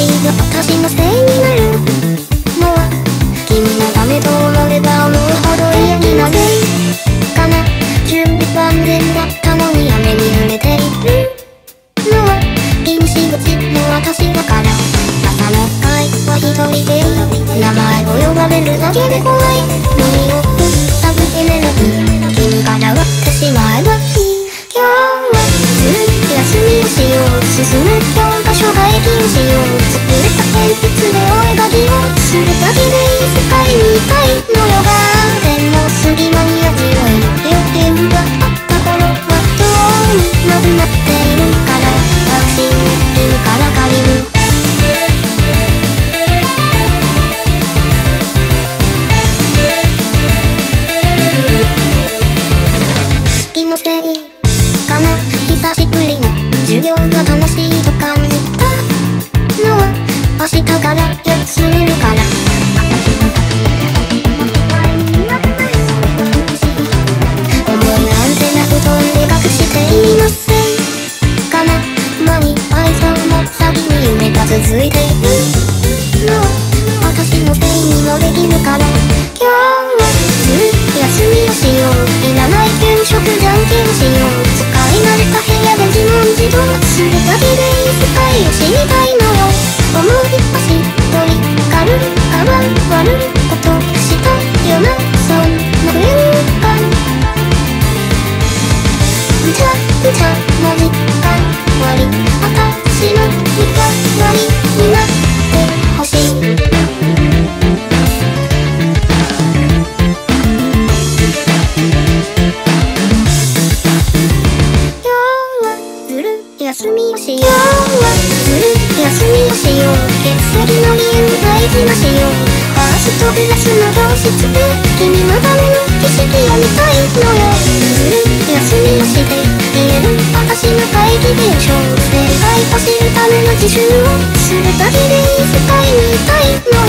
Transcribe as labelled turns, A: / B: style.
A: 私のせいになる。のは君のためと思えば思うほど嫌になる。かな準備万全だったのに雨に濡れている。のは禁止口の私だから朝の会は一人で名前を呼ばれる。だけで怖い耳を塞ぐエネルギー君から割ってしまえばいい今日はずっと休みをしよう進む教科書外禁しよう世界にいたいのよ。ガーデンの隙間に味わえる予定があった頃はどうになくなって。き抜かれ休みをしよう。はずるっと休みをしよう。欠席の理由大事なしよう。ファーストクラスの教室で君のための景色を見たいのよ。ずるっと休みをして言える私の会議でしょう。正解を知るための自習をするだけでいい。世界にいたいの。